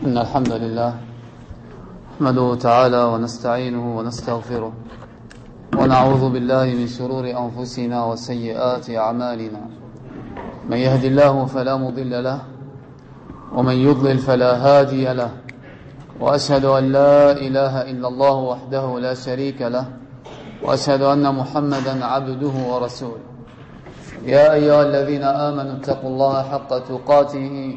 إن الحمد لله نحمده تعالى ونستعينه ونستغفره ونعوذ بالله من شرور أنفسنا وسيئات أعمالنا. من يهد الله فلا مضل له ومن يضلل فلا هادي له. وأشهد أن لا إله إلا الله وحده لا شريك له وأشهد أن محمدا عبده ورسوله. يا أيها الذين آمنوا اتقوا الله حق تقاته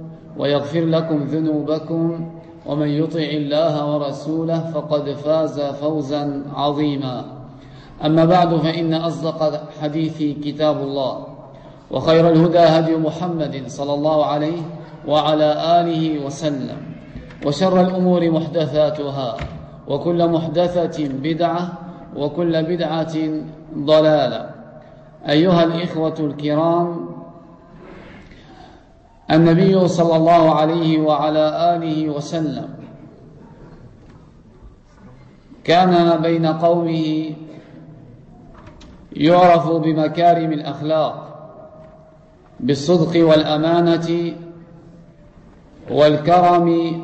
ويغفر لكم ذنوبكم ومن يطع الله ورسوله فقد فاز فوزا عظيما. أما بعد فإن أصدق حديث كتاب الله وخير الهدى هدي محمد صلى الله عليه وعلى آله وسلم وشر الأمور محدثاتها وكل محدثة بدعة وكل بدعة ضلالة. أيها الإخوة الكرام النبي صلى الله عليه وعلى آله وسلم. كان بين قومه يعرف بمكارم الأخلاق بالصدق والأمانة والكرم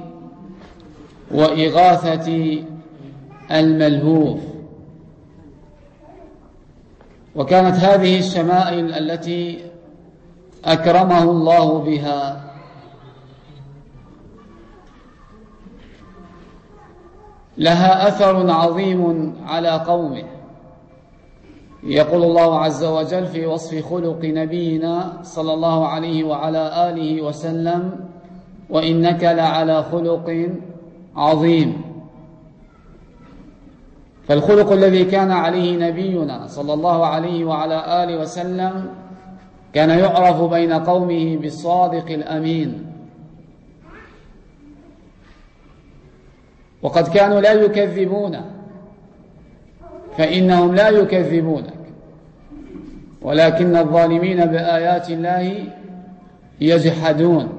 وإغاثة الملهوف. وكانت هذه الشمائل التي أكرمه الله بها. لها أثر عظيم على قومه. يقول الله عز وجل في وصف خلق نبينا صلى الله عليه وعلى آله وسلم وإنك لعلى خلق عظيم. فالخلق الذي كان عليه نبينا صلى الله عليه وعلى آله وسلم كان يعرف بين قومه بالصادق الأمين. وقد كانوا لا يكذبون. فإنهم لا يكذبونك. ولكن الظالمين بآيات الله يجحدون.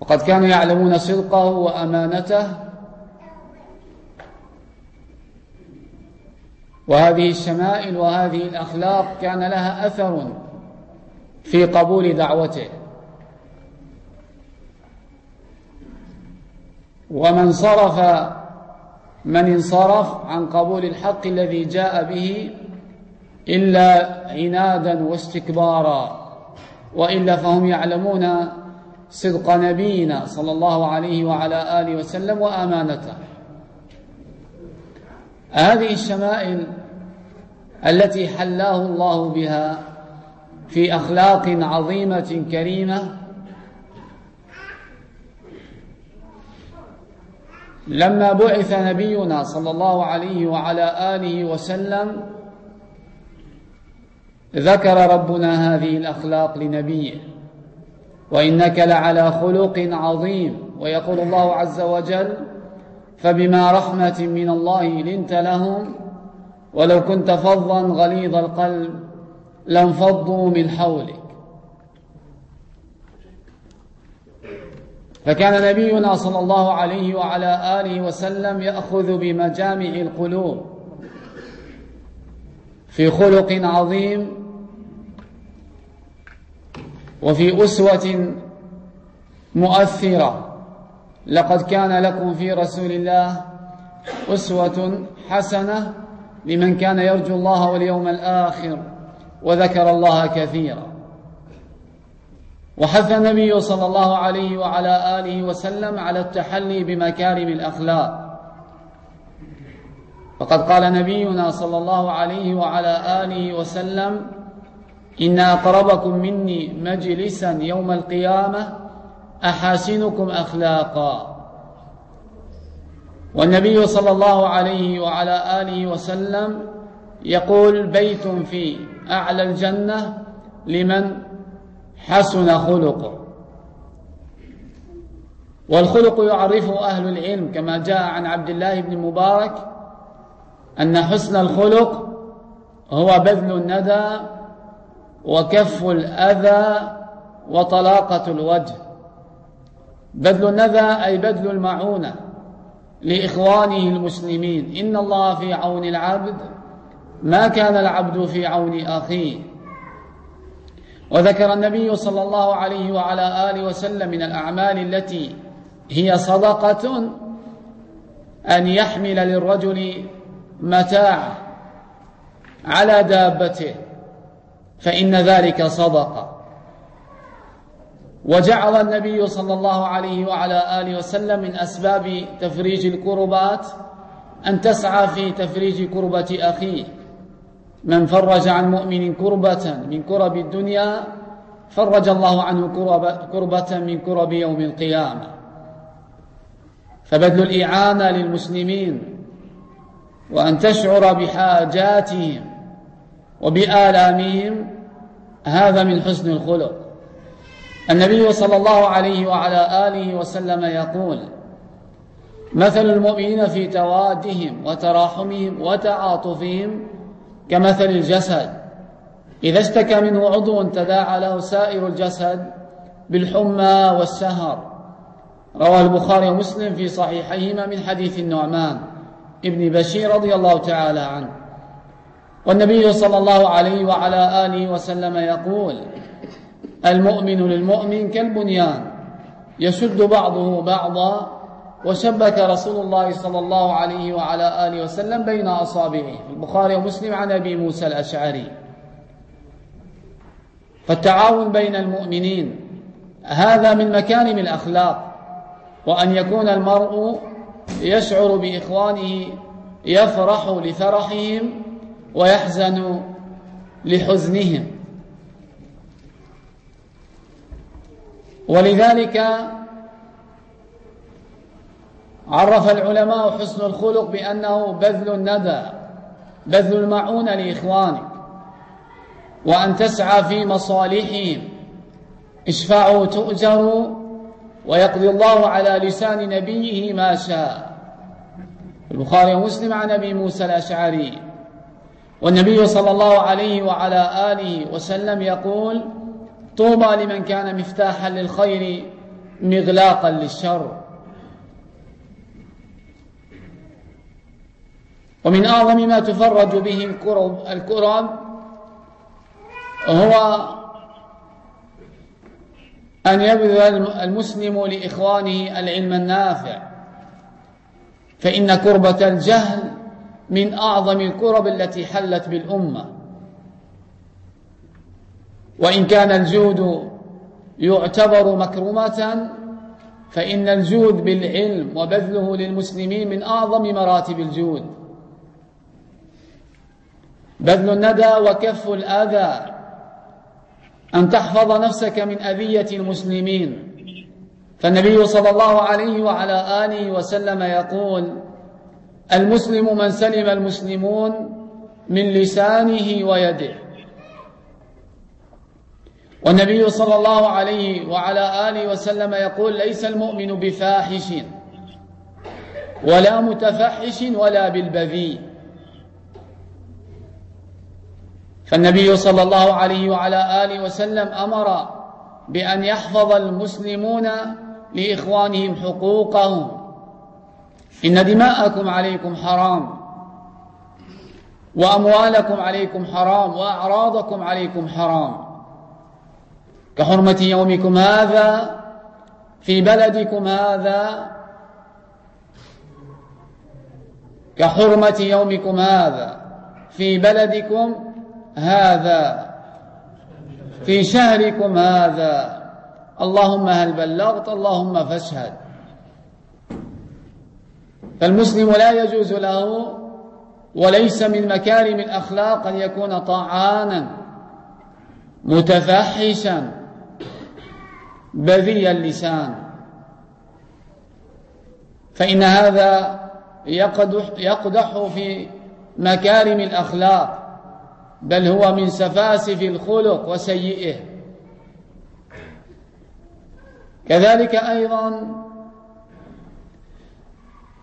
وقد كانوا يعلمون صدقه وأمانته وهذه الشمائل وهذه الأخلاق كان لها أثر في قبول دعوته. ومن صرف من انصرف عن قبول الحق الذي جاء به إلا عنادا واستكبارا وإلا فهم يعلمون صدق نبينا صلى الله عليه وعلى آله وسلم وأمانته. هذه الشمائل التي حلاه الله بها في أخلاق عظيمة كريمة. لما بعث نبينا صلى الله عليه وعلى آله وسلم ذكر ربنا هذه الأخلاق لنبيه. وإنك لعلى خلق عظيم. ويقول الله عز وجل فبما رحمة من الله لنت لهم ولو كنت فظا غليظ القلب لانفضوا من حولك. فكان نبينا صلى الله عليه وعلى آله وسلم يأخذ بمجامع القلوب في خلق عظيم وفي أسوة مؤثرة. لقد كان لكم في رسول الله أسوة حسنة لمن كان يرجو الله واليوم الآخر وذكر الله كثيرا. وحث النبي صلى الله عليه وعلى آله وسلم على التحلي بمكارم الأخلاق. فقد قال نبينا صلى الله عليه وعلى آله وسلم إن أقربكم مني مجلسا يوم القيامة أحاسنكم أخلاقا. والنبي صلى الله عليه وعلى آله وسلم يقول بيت في أعلى الجنة لمن حسن خلقه. والخلق يعرفه أهل العلم كما جاء عن عبد الله بن مبارك أن حسن الخلق هو بذل الندى وكف الأذى وطلاقة الوجه. بذل الندى أي بذل المعونة. لإخوانه المسلمين. إن الله في عون العبد ما كان العبد في عون أخيه. وذكر النبي صلى الله عليه وعلى آله وسلم من الأعمال التي هي صدقة أن يحمل للرجل متاع على دابته فإن ذلك صدقة. وجعل النبي صلى الله عليه وعلى آله وسلم من أسباب تفريج الكربات أن تسعى في تفريج كربة أخيه. من فرج عن مؤمن كربة من كرب الدنيا فرج الله عنه كربة من كرب يوم القيامة. فبذل الإعانة للمسلمين وأن تشعر بحاجاتهم وبآلامهم هذا من حسن الخلق. النبي صلى الله عليه وعلى آله وسلم يقول مثل المؤمنين في توادهم وتراحمهم وتعاطفهم كمثل الجسد. إذا اشتكى منه عضو تداعى له سائر الجسد بالحمى والسهر. رواه البخاري ومسلم في صحيحيهما من حديث النعمان ابن بشير رضي الله تعالى عنه. والنبي صلى الله عليه وعلى آله وسلم يقول المؤمن للمؤمن كالبنيان. يشد بعضه بعضا وشبك رسول الله صلى الله عليه وعلى آله وسلم بين أصابعه. البخاري ومسلم عن أبي موسى الأشعري. فالتعاون بين المؤمنين هذا من مكارم الأخلاق. وأن يكون المرء يشعر بإخوانه يفرح لفرحهم ويحزن لحزنهم. ولذلك عرف العلماء حسن الخلق بأنه بذل الندى بذل المعونة لإخوانك وأن تسعى في مصالحهم. اشفعوا تؤجروا ويقضي الله على لسان نبيه ما شاء. البخاري ومسلم عن أبي موسى الأشعري. والنبي صلى الله عليه وعلى آله وسلم يقول طوبى لمن كان مفتاحا للخير مغلاقا للشر. ومن أعظم ما تفرج به الكرب, الكرب هو أن يبذل المسلم لإخوانه العلم النافع. فإن كربة الجهل من أعظم الكرب التي حلت بالأمة. وإن كان الجود يعتبر مكرمة فإن الجود بالعلم وبذله للمسلمين من أعظم مراتب الجود. بذل الندى وكف الأذى أن تحفظ نفسك من أذية المسلمين. فالنبي صلى الله عليه وعلى آله وسلم يقول المسلم من سلم المسلمون من لسانه ويده. والنبي صلى الله عليه وعلى آله وسلم يقول ليس المؤمن بفاحش ولا متفحش ولا بالبذيء. فالنبي صلى الله عليه وعلى آله وسلم أمر بأن يحفظ المسلمون لإخوانهم حقوقهم. إن دماءكم عليكم حرام وأموالكم عليكم حرام وأعراضكم عليكم حرام. كحرمة يومكم هذا في بلدكم هذا كحرمة يومكم هذا في بلدكم هذا في شهركم هذا. اللهم هل بلغت اللهم فاشهد. فالمسلم لا يجوز له وليس من مكارم الأخلاق أن يكون طعانا متفحشا. بذي اللسان. فإن هذا يقدح, في مكارم الأخلاق بل هو من سفاسف الخلق وسيئه. كذلك أيضا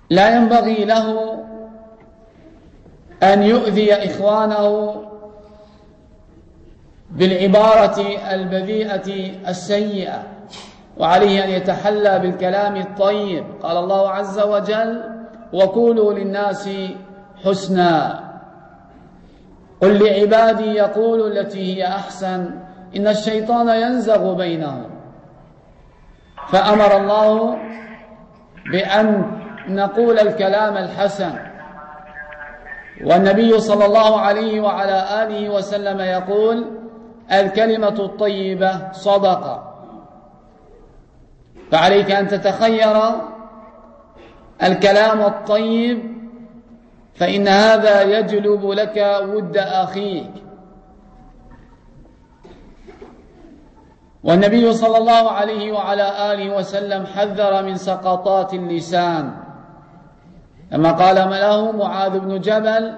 لا ينبغي له أن يؤذي إخوانه بالعبارة البذيئة السيئة. وعليه أن يتحلى بالكلام الطيب. قال الله عز وجل وقولوا للناس حسنا. قل لعبادي يقولوا التي هي أحسن. إن الشيطان ينزغ بينهم. فأمر الله بأن نقول الكلام الحسن. والنبي صلى الله عليه وعلى آله وسلم يقول الكلمة الطيبة صدقة. فعليك أن تتخير الكلام الطيب فإن هذا يجلب لك ود أخيك. والنبي صلى الله عليه وعلى آله وسلم حذر من سقطات اللسان. لما قال له معاذ بن جبل؟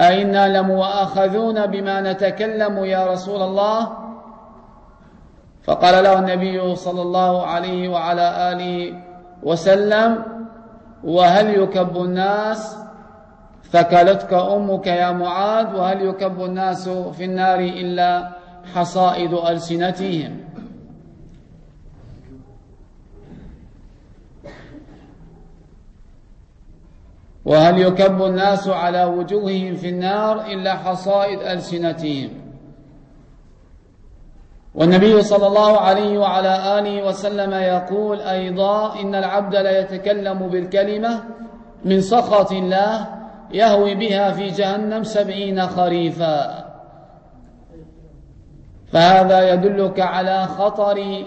أئنا لمؤاخذون بما نتكلم يا رسول الله؟ فقال له النبي صلى الله عليه وعلى آله وسلم وهل يكب الناس؟ ثكلتك أمك يا معاذ وهل يكب الناس في النار إلا حصائد ألسنتهم؟ وهل يكب الناس على وجوههم في النار إلا حصائد ألسنتهم؟ والنبي صلى الله عليه وعلى آله وسلم يقول أيضا إن العبد لا يتكلم بالكلمة من سخط الله يهوي بها في جهنم سبعين خريفا. فهذا يدلك على خطر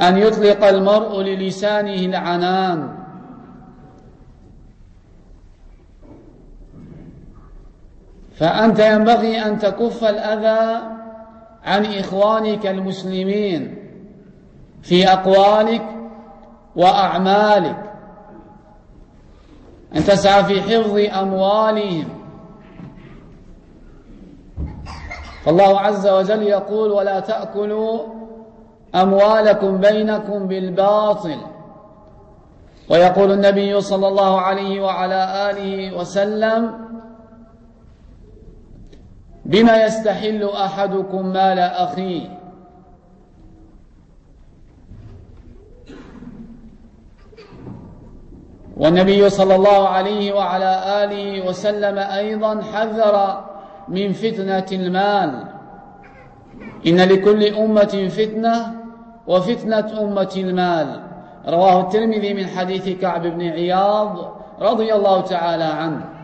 أن يطلق المرء للسانه العنان. فأنت ينبغي أن تكف الأذى عن إخوانك المسلمين في أقوالك وأعمالك. أن تسعى في حفظ أموالهم. فالله عز وجل يقول ولا تأكلوا أموالكم بينكم بالباطل. ويقول النبي صلى الله عليه وعلى آله وسلم بما يستحل أحدكم مال أخيه؟ والنبي صلى الله عليه وعلى آله وسلم أيضا حذر من فتنة المال. إن لكل أمة فتنة وفتنة أمة المال. رواه الترمذي من حديث كعب بن عياض رضي الله تعالى عنه.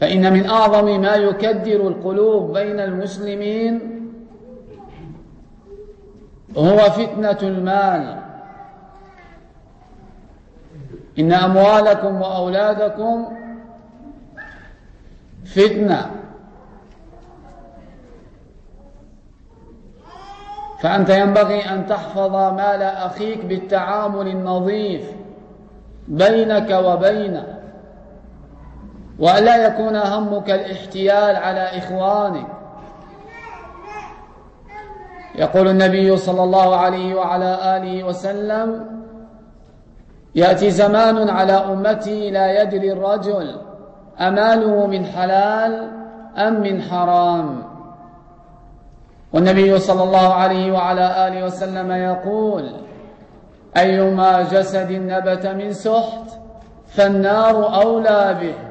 فإن من أعظم ما يكدر القلوب بين المسلمين هو فتنة المال. إن أموالكم وأولادكم فتنة. فأنت ينبغي أن تحفظ مال أخيك بالتعامل النظيف بينك وبينه. وألا يكون همك الاحتيال على إخوانك. يقول النبي صلى الله عليه وعلى آله وسلم يأتي زمان على أمتي لا يدري الرجل أماله من حلال أم من حرام. والنبي صلى الله عليه وعلى آله وسلم يقول أيما جسد نبت من سحت فالنار أولى به.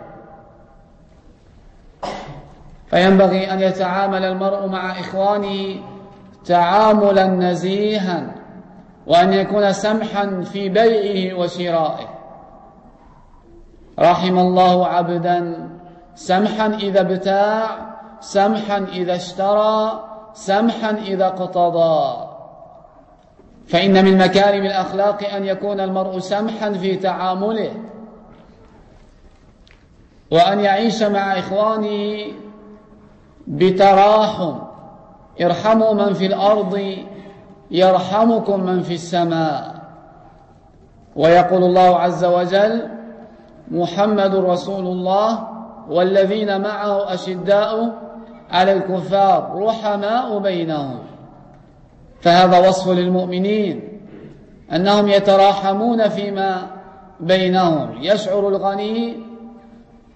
فينبغي أن يتعامل المرء مع إخوانه تعاملا نزيها وأن يكون سمحا في بيعه وشرائه. رحم الله عبدا. سمحا إذا ابتاع سمحا إذا اشترى سمحا إذا اقتضى. فإن من مكارم الأخلاق أن يكون المرء سمحا في تعامله وأن يعيش مع إخوانه بتراحم. ارحموا من في الأرض يرحمكم من في السماء. ويقول الله عز وجل محمد رسول الله والذين معه أشداء على الكفار رحماء بينهم. فهذا وصف للمؤمنين أنهم يتراحمون فيما بينهم. يشعر الغني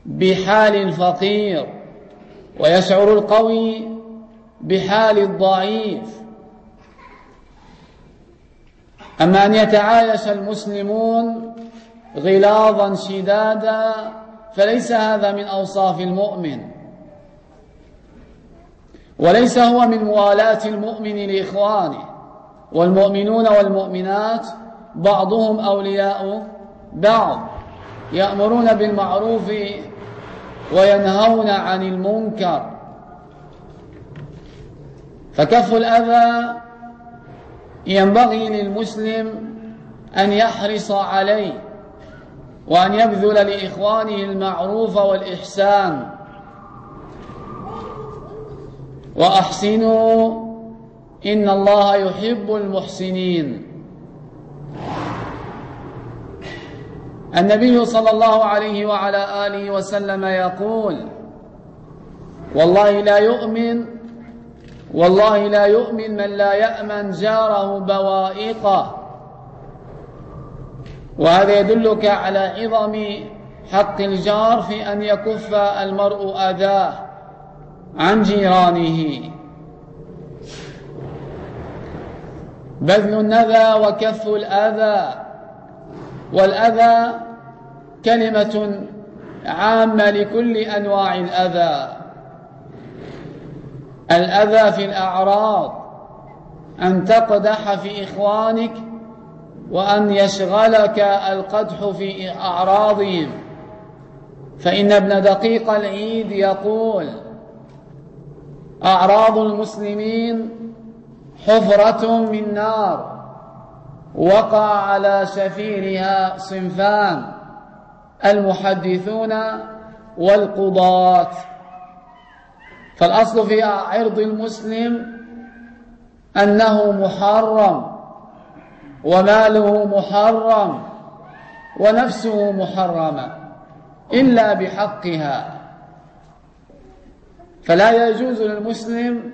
بحال الفقير ويشعر القوي بحال الضعيف. أما أن يتعايش المسلمون غلاظا شدادا فليس هذا من أوصاف المؤمن. وليس هو من موالاة المؤمن لإخوانه. والمؤمنون والمؤمنات بعضهم أولياء بعض يأمرون بالمعروف وينهون عن المنكر. فكف الأذى ينبغي للمسلم أن يحرص عليه وأن يبذل لإخوانه المعروف والإحسان. وأحسنوا إن الله يحب المحسنين. النبي صلى الله عليه وعلى آله وسلم يقول والله لا يؤمن والله لا يؤمن من لا يأمن جاره بوائقه. وهذا يدلك على عظم حق الجار في أن يكف المرء أذاه عن جيرانه. بذل النذى وكف الأذى. والأذى كلمة عامة لكل أنواع الأذى. الأذى في الأعراض أن تقدح في إخوانك وأن يشغلك القدح في أعراضهم. فإن ابن دقيق العيد يقول أعراض المسلمين حفرة من نار. وقع على شفيرها صنفان المحدثون والقضاة. فالأصل في عرض المسلم أنه محرم وماله محرم ونفسه محرمة إلا بحقها. فلا يجوز للمسلم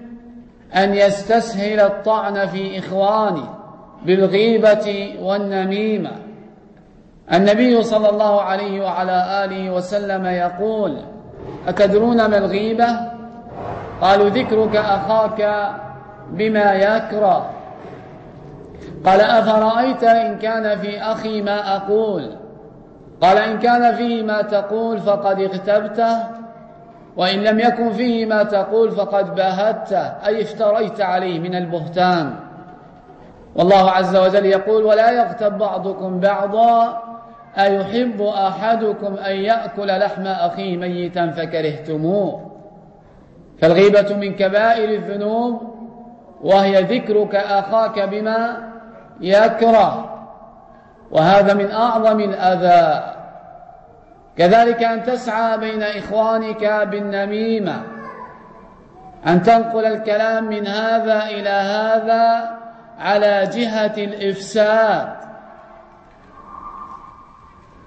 أن يستسهل الطعن في إخوانه. بالغيبة والنميمة. النبي صلى الله عليه وعلى آله وسلم يقول أتدرون ما الغيبة؟ قالوا ذكرك أخاك بما يكره. قال أفرأيت إن كان في أخي ما أقول؟ قال إن كان فيه ما تقول فقد اغتبته وإن لم يكن فيه ما تقول فقد باهدته أي افتريت عليه من البهتان. والله عز وجل يقول ولا يغتب بعضكم بعضا أيحب أحدكم أن يأكل لحم أخيه ميتا فكرهتموه فالغيبة من كبائر الذنوب وهي ذكرك أخاك بما يكره وهذا من أعظم الأذى كذلك أن تسعى بين إخوانك بالنميمة أن تنقل الكلام من هذا إلى هذا على جهة الإفساد.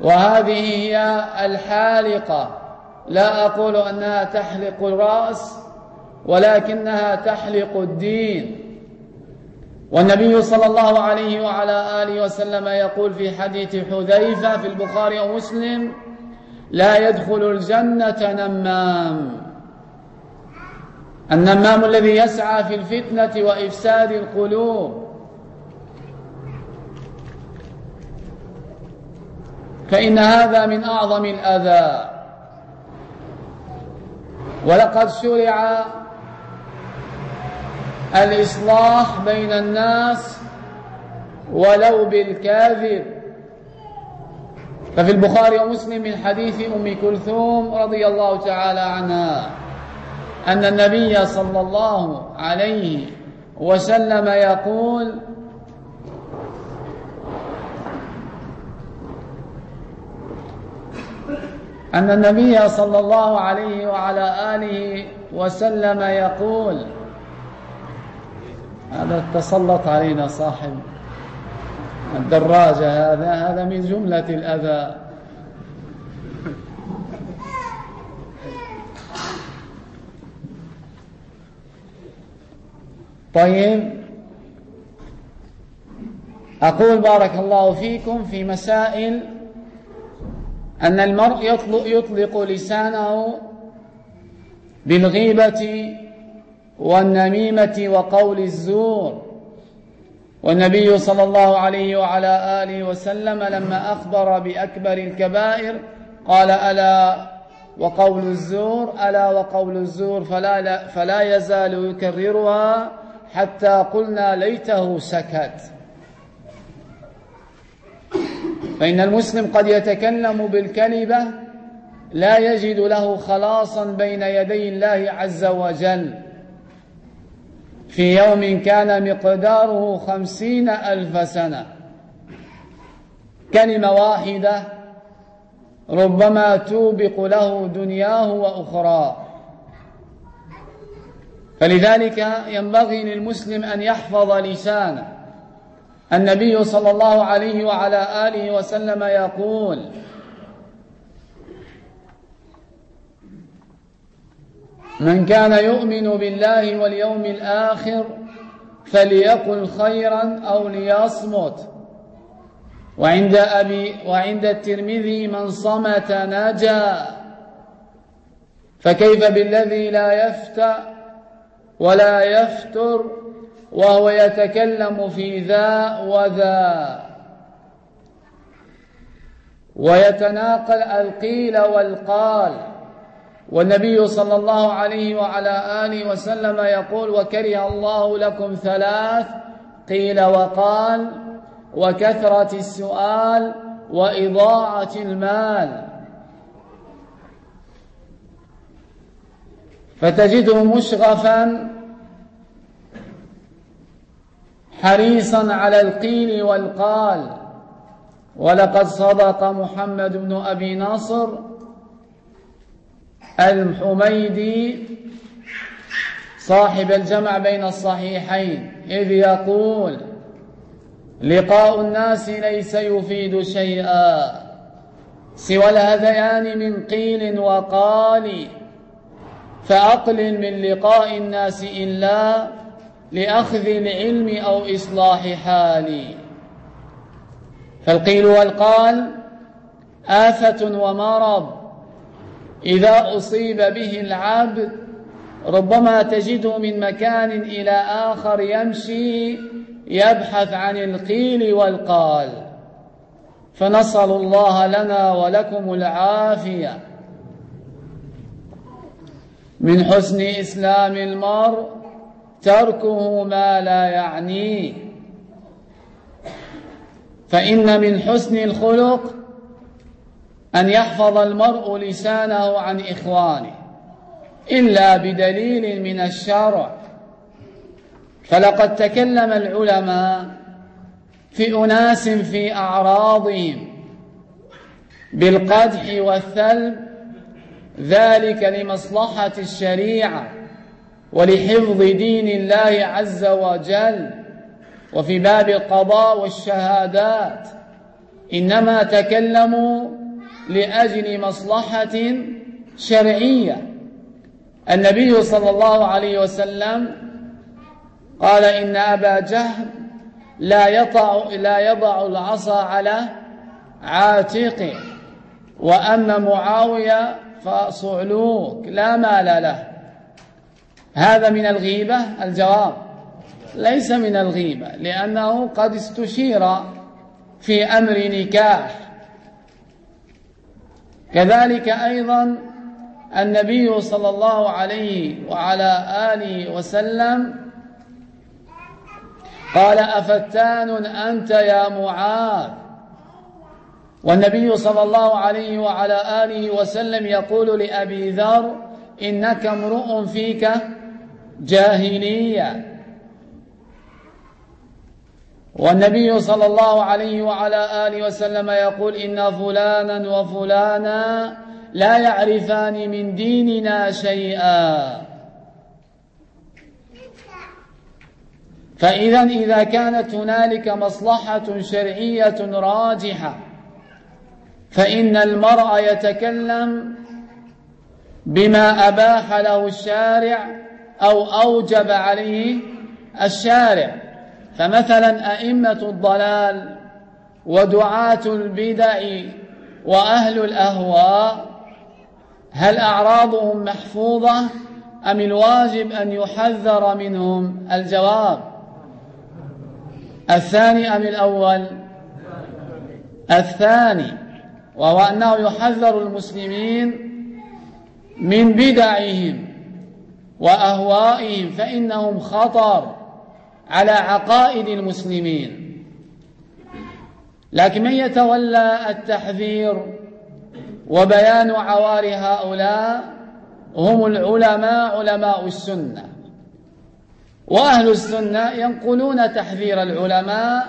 وهذه هي الحالقة. لا أقول أنها تحلق الرأس ولكنها تحلق الدين. والنبي صلى الله عليه وعلى آله وسلم يقول في حديث حذيفة في البخاري ومسلم لا يدخل الجنة نمام. النمام الذي يسعى في الفتنة وإفساد القلوب. فإن هذا من أعظم الأذى. ولقد شرع الإصلاح بين الناس ولو بالكاذب. ففي البخاري ومسلم من حديث أم كلثوم رضي الله تعالى عنها. أن النبي صلى الله عليه وسلم يقول أن النبي صلى الله عليه وعلى آله وسلم يقول هذا تسلط علينا صاحب الدراجة هذا هذا من جملة الأذى. طيب. أقول بارك الله فيكم في مسائل أن المرء يطلق, يطلق لسانه بالغيبة والنميمة وقول الزور. والنبي صلى الله عليه وعلى آله وسلم لما أخبر بأكبر الكبائر قال ألا وقول الزور ألا وقول الزور فلا, فلا يزال يكررها. حتى قلنا ليته سكت. فإن المسلم قد يتكلم بالكلمة لا يجد له خلاصا بين يدي الله عز وجل. في يوم كان مقداره خمسين ألف سنة. كلمة واحدة ربما توبق له دنياه وأخراه. فلذلك ينبغي للمسلم أن يحفظ لسانه. النبي صلى الله عليه وعلى آله وسلم يقول من كان يؤمن بالله واليوم الآخر فليقل خيرا أو ليصمت. وعند أبي وعند الترمذي من صمت نجا فكيف بالذي لا يفتى ولا يفتر وهو يتكلم في ذا وذا. ويتناقل القيل والقال. والنبي صلى الله عليه وعلى آله وسلم يقول وكره الله لكم ثلاث قيل وقال وكثرة السؤال وإضاعة المال. فتجده مشغفا حريصا على القيل والقال. ولقد صدق محمد بن أبي نصر الحميدي صاحب الجمع بين الصحيحين إذ يقول لقاء الناس ليس يفيد شيئا سوى الهذيان من قيل وقال. فأقل من لقاء الناس إلا لأخذ العلم أو إصلاح حالي. فالقيل والقال آفة ومرض إذا أصيب به العبد ربما تجده من مكان إلى آخر يمشي يبحث عن القيل والقال. فنسأل الله لنا ولكم العافية. من حسن إسلام المرء تركه ما لا يعنيه. فإن من حسن الخلق أن يحفظ المرء لسانه عن إخوانه إلا بدليل من الشرع. فلقد تكلم العلماء في أناس في أعراضهم بالقدح والثلب ذلك لمصلحة الشريعة ولحفظ دين الله عز وجل. وفي باب القضاء والشهادات إنما تكلموا لأجل مصلحة شرعية. النبي صلى الله عليه وسلم قال إن أبا جهل لا يضع لا يضع العصا على عاتقه وأما معاوية فصعلوك. لا مال له. هذا من الغيبة؟ الجواب. ليس من الغيبة لأنه قد استشير في أمر نكاح. كذلك أيضا النبي صلى الله عليه وعلى آله وسلم قال أفتان أنت يا معاذ؟ والنبي صلى الله عليه وعلى آله وسلم يقول لأبي ذر إنك امرؤ فيك جاهلية. والنبي صلى الله عليه وعلى آله وسلم يقول إن فلانا وفلانا لا يعرفان من ديننا شيئا. فإذا إذا كانت هنالك مصلحة شرعية راجحة فإن المرء يتكلم بما أباح له الشارع أو أوجب عليه الشارع. فمثلا أئمة الضلال ودعاة البدع وأهل الأهواء هل أعراضهم محفوظة أم الواجب أن يحذر منهم؟ الجواب. الثاني أم الأول؟ الثاني. وهو أنه يحذر المسلمين من بدعهم وأهوائهم فإنهم خطر على عقائد المسلمين. لكن من يتولى التحذير وبيان عوار هؤلاء؟ هم العلماء علماء السنة. وأهل السنة ينقلون تحذير العلماء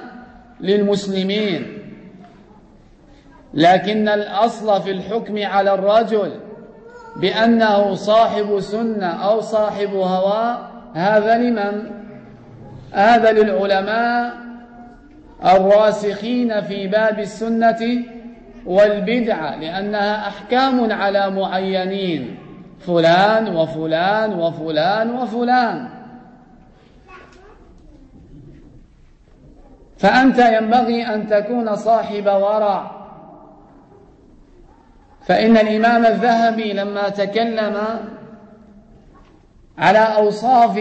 للمسلمين. لكن الأصل في الحكم على الرجل بأنه صاحب سنة أو صاحب هوى هذا لمن؟ هذا للعلماء الراسخين في باب السنة والبدعة لأنها أحكام على معينين فلان وفلان وفلان وفلان فأنت ينبغي أن تكون صاحب ورع فإن الإمام الذهبي لما تكلم على أوصاف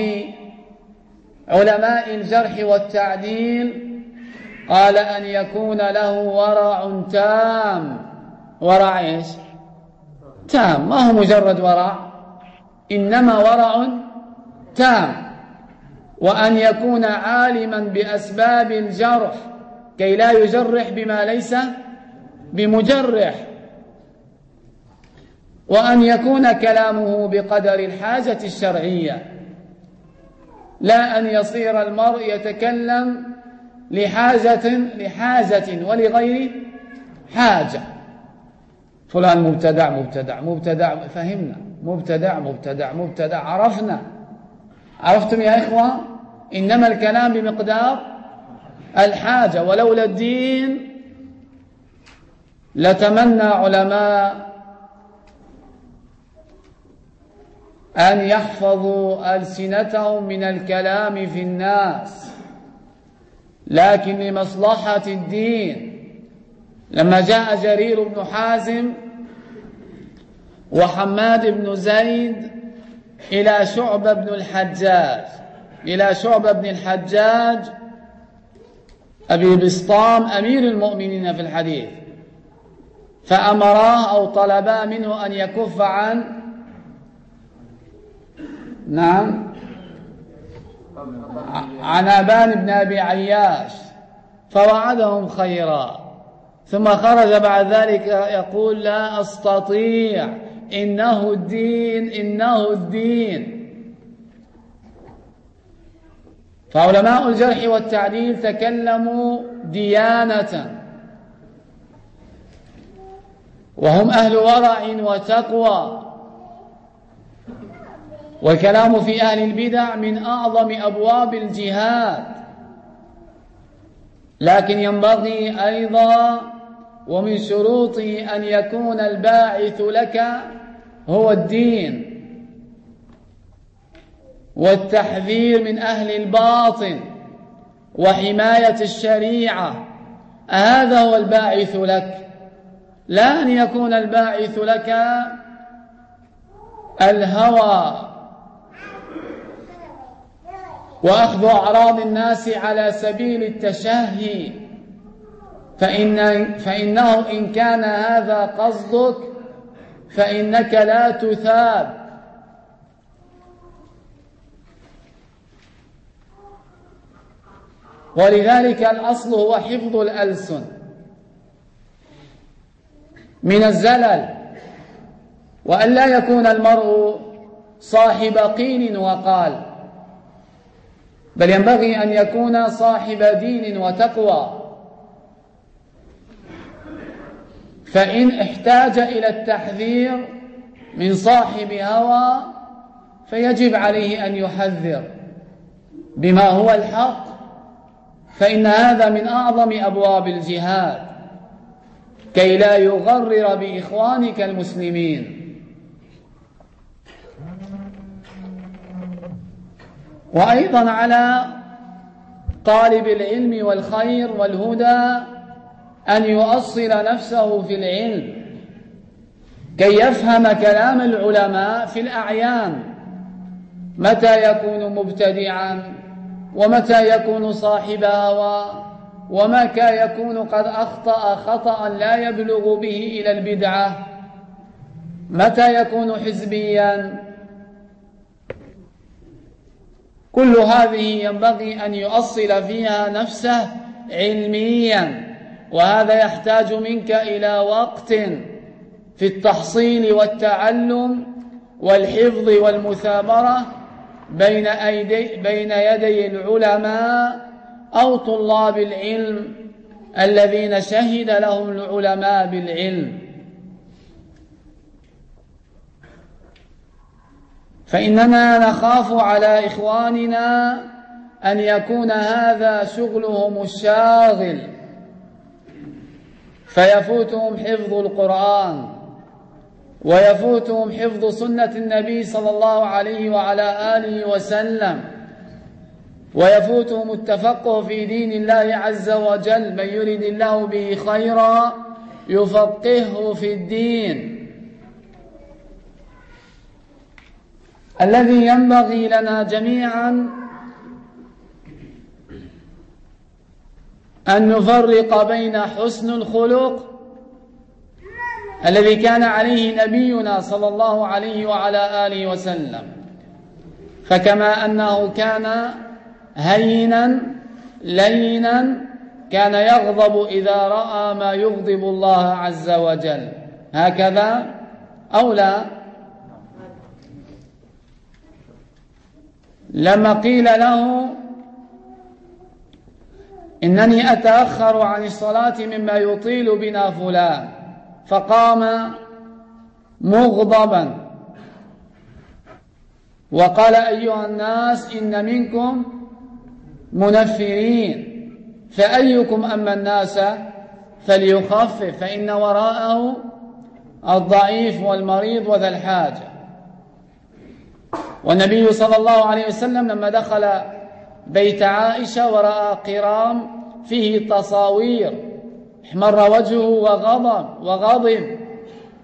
علماء الجرح والتعديل قال أن يكون له ورع تام. ورع إيش؟ تام. ما هو مجرد ورع؟ إنما ورع تام. وأن يكون عالما بأسباب الجرح كي لا يجرح بما ليس بمجرح. وأن يكون كلامه بقدر الحاجة الشرعية. لا أن يصير المرء يتكلم لحاجة لحاجة ولغير حاجة. فلان مبتدع مبتدع مبتدع فهمنا. مبتدع مبتدع مبتدع عرفنا. عرفتم يا إخوة؟ إنما الكلام بمقدار الحاجة. ولولا الدين لتمنى علماء أن يحفظوا ألسنتهم من الكلام في الناس. لكن لمصلحة الدين لما جاء جرير بن حازم وحماد بن زيد إلى شعبة بن الحجاج إلى شعبة بن الحجاج أبي بسطام أمير المؤمنين في الحديث فأمراه أو طلبا منه أن يكف عن نعم. عن أبان بن أبي عياش فوعدهم خيرا. ثم خرج بعد ذلك يقول لا أستطيع إنه الدين إنه الدين. فعلماء الجرح والتعديل تكلموا ديانة. وهم أهل ورع وتقوى. والكلام في أهل البدع من أعظم أبواب الجهاد. لكن ينبغي أيضا ومن شروطه أن يكون الباعث لك هو الدين والتحذير من أهل الباطن وحماية الشريعة. هذا هو الباعث لك. لا أن يكون الباعث لك الهوى. وأخذ أعراض الناس على سبيل التشهي. فإن فإنه إن كان هذا قصدك فإنك لا تثاب. ولذلك الأصل هو حفظ الألسن. من الزلل وأن لا يكون المرء صاحب قيل وقال. بل ينبغي أن يكون صاحب دين وتقوى. فإن احتاج إلى التحذير من صاحب هوى فيجب عليه أن يحذر بما هو الحق فإن هذا من أعظم أبواب الجهاد كي لا يغرر بإخوانك المسلمين. وأيضا على طالب العلم والخير والهدى أن يؤصل نفسه في العلم كي يفهم كلام العلماء في الأعيان. متى يكون مبتدعا؟ ومتى يكون صاحب هوى ومتى يكون قد أخطأ خطأ لا يبلغ به إلى البدعة؟ متى يكون حزبيا؟ كل هذه ينبغي أن يؤصل فيها نفسه علميا وهذا يحتاج منك إلى وقت في التحصيل والتعلم والحفظ والمثابرة بين, أيدي بين يدي العلماء أو طلاب العلم الذين شهد لهم العلماء بالعلم. فإننا نخاف على إخواننا أن يكون هذا شغلهم الشاغل فيفوتهم حفظ القرآن ويفوتهم حفظ سنة النبي صلى الله عليه وعلى آله وسلم ويفوتهم التفقه في دين الله عز وجل من يرد الله به خيرا يفقهه في الدين. الذي ينبغي لنا جميعا أن نفرق بين حسن الخلق الذي كان عليه نبينا صلى الله عليه وعلى آله وسلم فكما أنه كان هينا لينا كان يغضب إذا رأى ما يغضب الله عز وجل. هكذا أو لا؟ لما قيل له إنني أتأخر عن الصلاة مما يطيل بنا فلان فقام مغضبا. وقال أيها الناس إن منكم منفرين فأيكم أما الناس فليخفف فإن وراءه الضعيف والمريض وذا الحاجة. والنبي صلى الله عليه وسلم لما دخل بيت عائشة ورأى قرام فيه تصاوير احمر وجهه وغضب وغضب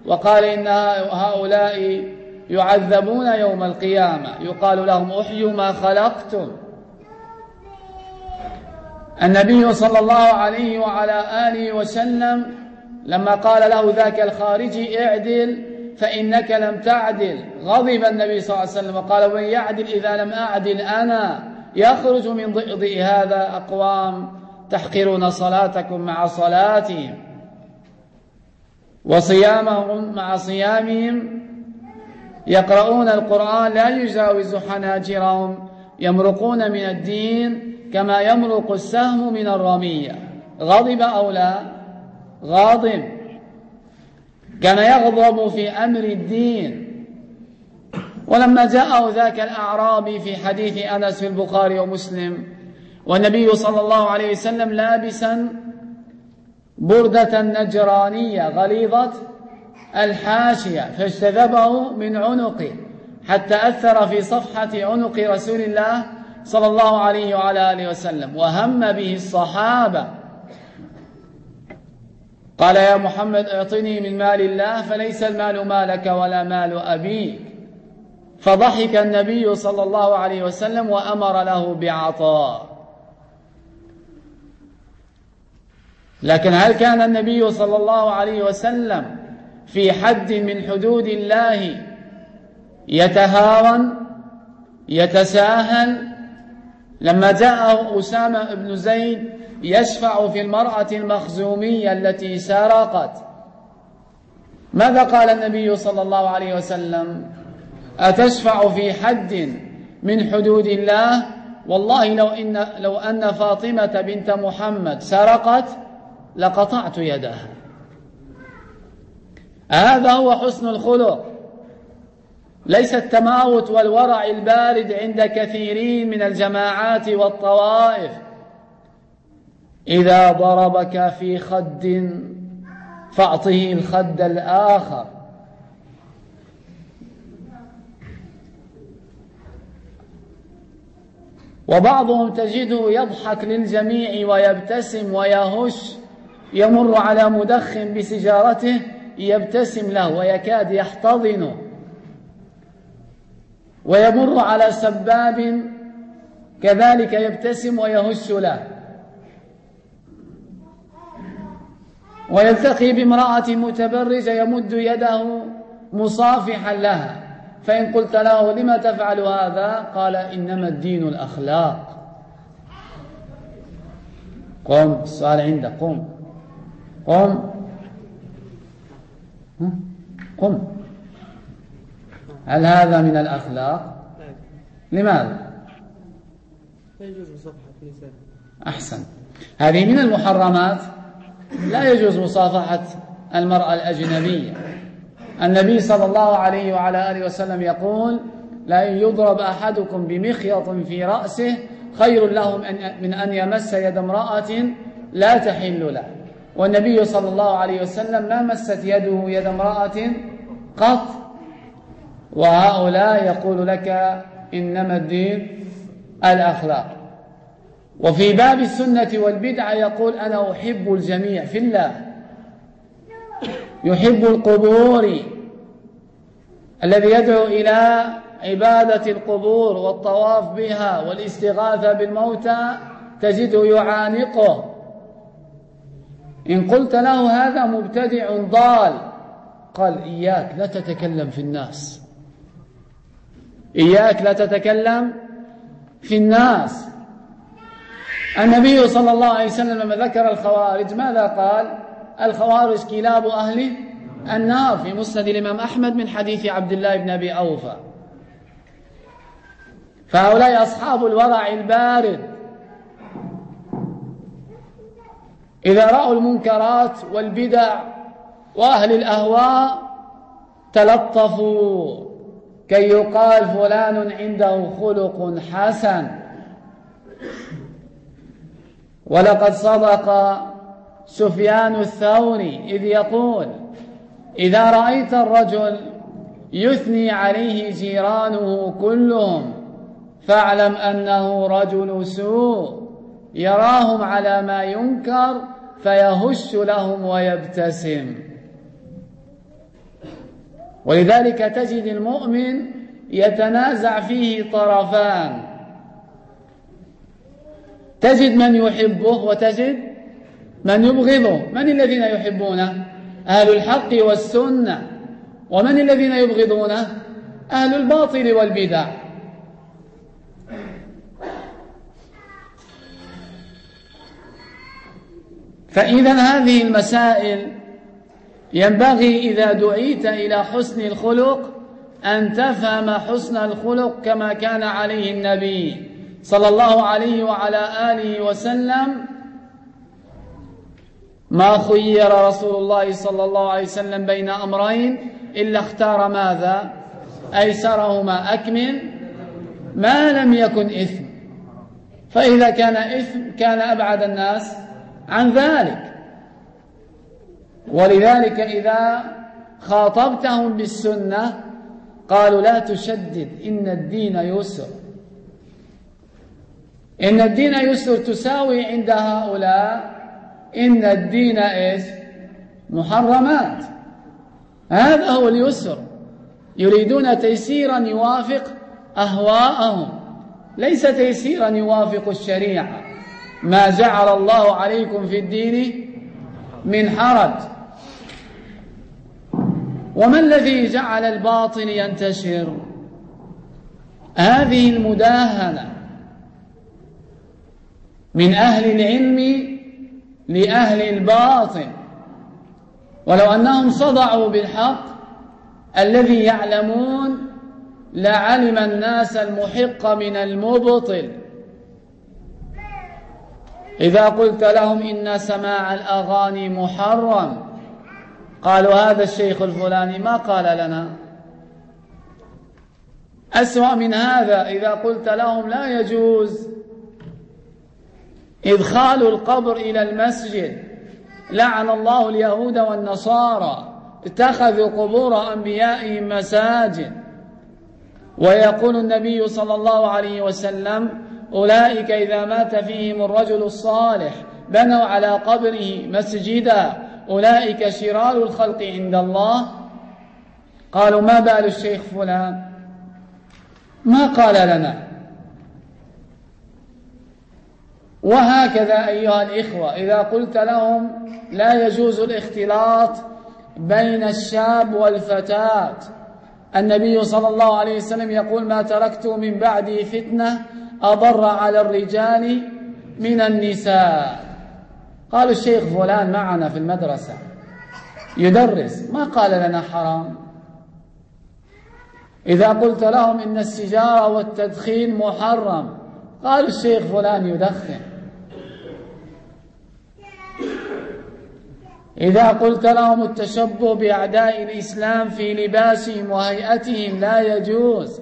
وقال إن هؤلاء يعذبون يوم القيامة. يقال لهم أحيوا ما خلقتم. النبي صلى الله عليه وعلى آله وسلم لما قال له ذاك الخارجي اعدل فإنك لم تعدل. غضب النبي صلى الله عليه وسلم وقال ومن يعدل إذا لم أعدل أنا يخرج من ضئضئ هذا أقوام تحقرون صلاتكم مع صلاتهم وصيامهم مع صيامهم يقرؤون القرآن لا يجاوز حناجرهم يمرقون من الدين كما يمرق السهم من الرمية. غضب أو لا؟ غاضب. كان يغضب في أمر الدين. ولما جاءه ذاك الأعرابي في حديث أنس في البخاري ومسلم والنبي صلى الله عليه وسلم لابسا بردة نجرانية غليظة الحاشية فاجتذبه من عنقه حتى أثر في صفحة عنق رسول الله صلى الله عليه وعلى آله وسلم وهم به الصحابة. قال يا محمد اعطني من مال الله فليس المال مالك ولا مال أبيك. فضحك النبي صلى الله عليه وسلم وأمر له بعطاء. لكن هل كان النبي صلى الله عليه وسلم في حد من حدود الله يتهاون يتساهل؟ لما جاءه أسامة بن زيد يشفع في المرأة المخزومية التي سرقت. ماذا قال النبي صلى الله عليه وسلم؟ أتشفع في حد من حدود الله؟ والله لو, إن لو أن فاطمة بنت محمد سرقت لقطعت يدها. هذا هو حسن الخلق. ليس التماوت والورع البارد عند كثيرين من الجماعات والطوائف. إذا ضربك في خد فأعطه الخد الآخر. وبعضهم تجده يضحك للجميع ويبتسم ويهش يمر على مدخن بسجارته يبتسم له ويكاد يحتضنه. ويمر على سباب كذلك يبتسم ويهش له. ويلتقي بامرأة متبرجة يمد يده مصافحا لها. فإن قلت له لما تفعل هذا؟ قال إنما الدين الأخلاق. قم السؤال عندك قم. قم. قم. هل هذا من الأخلاق؟ لماذا؟ لا يجوز مصافحة أحسن. هذه من المحرمات. لا يجوز مصافحة المرأة الأجنبية. النبي صلى الله عليه وعلى آله وسلم يقول لئن يضرب أحدكم بمخيط في رأسه خير له من أن يمس يد امرأة لا تحل له. والنبي صلى الله عليه وسلم ما مست يده يد امرأة قط. وهؤلاء يقول لك إنما الدين الأخلاق. وفي باب السنة والبدعة يقول أنا أحب الجميع في الله. يحب القبور الذي يدعو إلى عبادة القبور والطواف بها والاستغاثة بالموتى تجده يعانقه. إن قلت له هذا مبتدع ضال. قال إياك لا تتكلم في الناس. إياك لا تتكلم في الناس. النبي صلى الله عليه وسلم لما ذكر الخوارج. ماذا قال؟ الخوارج كلاب أهل النار في مسند الإمام أحمد من حديث عبد الله بن أبي أوفى. فهؤلاء أصحاب الورع البارد. إذا رأوا المنكرات والبدع وأهل الأهواء تلطفوا. كي يقال فلان عنده خلق حسن. ولقد صدق سفيان الثوري إذ يقول إذا رأيت الرجل يثني عليه جيرانه كلهم فاعلم أنه رجل سوء يراهم على ما ينكر فيهش لهم ويبتسم. ولذلك تجد المؤمن يتنازع فيه طرفان تجد من يحبه وتجد من يبغضه. من الذين يحبونه أهل الحق والسنة. ومن الذين يبغضونه أهل الباطل والبدع. فإذا هذه المسائل ينبغي إذا دعيت إلى حسن الخلق أن تفهم حسن الخلق كما كان عليه النبي. صلى الله عليه وعلى آله وسلم ما خير رسول الله صلى الله عليه وسلم بين أمرين إلا اختار ماذا؟ أيسرهما أكمل ما لم يكن إثم. فإذا كان إثم كان أبعد الناس عن ذلك. ولذلك إذا خاطبتهم بالسنة قالوا لا تشدد إن الدين يسر. إن الدين يسر تساوي عند هؤلاء. إن الدين إيش؟ محرمات. هذا هو اليسر. يريدون تيسيرا يوافق أهواءهم. ليس تيسيرا يوافق الشريعة. ما جعل الله عليكم في الدين من حرج. وما الذي جعل الباطل ينتشر؟ هذه المداهنة. من أهل العلم لأهل الباطل ولو أنهم صدعوا بالحق الذي يعلمون لعلم الناس المحق من المبطل. إذا قلت لهم إن سماع الأغاني محرم قالوا هذا الشيخ الفلاني ما قال لنا. أسوأ من هذا إذا قلت لهم لا يجوز إدخال القبر إلى المسجد. لعن الله اليهود والنصارى. اتخذوا قبور أنبيائهم مساجد. ويقول النبي صلى الله عليه وسلم أولئك إذا مات فيهم الرجل الصالح بنوا على قبره مسجدا. أولئك شرار الخلق عند الله. قالوا ما بال الشيخ فلان؟ ما قال لنا؟ وهكذا أيها الإخوة إذا قلت لهم لا يجوز الاختلاط بين الشاب والفتاة النبي صلى الله عليه وسلم يقول ما تركت من بعدي فتنة أضر على الرجال من النساء. قالوا الشيخ فلان معنا في المدرسة يدرس ما قال لنا حرام. إذا قلت لهم إن السجارة والتدخين محرم قالوا الشيخ فلان يدخن. إذا قلت لهم التشبه بأعداء الإسلام في لباسهم وهيئتهم لا يجوز.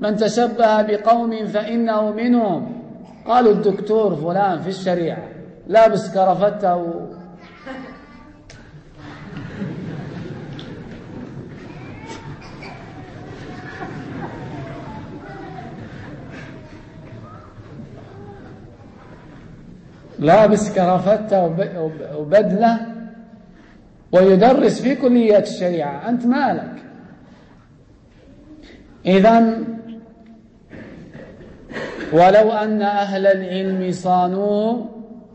من تشبه بقوم فإنه منهم. قالوا الدكتور فلان في الشريعة. لابس كرفته و... لابس كرافته وبدلة. ويدرس في كليات الشريعة. أنت مالك؟ إذا ولو أن أهل العلم صانوه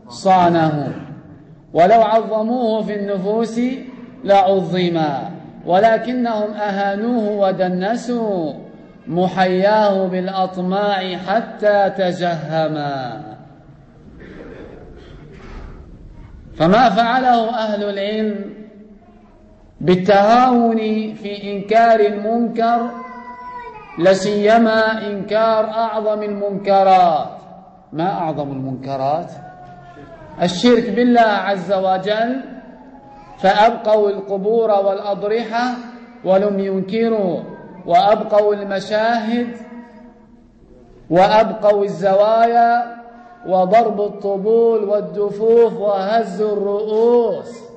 صانه. ولو عظموه في النفوس لعظما. ولكنهم أهانوه ودنسوا محياه بالأطماع حتى تجهما. فما فعله أهل العلم بالتهاون في إنكار المنكر لسيما إنكار أعظم المنكرات. ما أعظم المنكرات؟ الشرك بالله عز وجل فأبقوا القبور والأضرحة ولم ينكروا وأبقوا المشاهد وأبقوا الزوايا وضرب الطبول والدفوف وهز الرؤوس.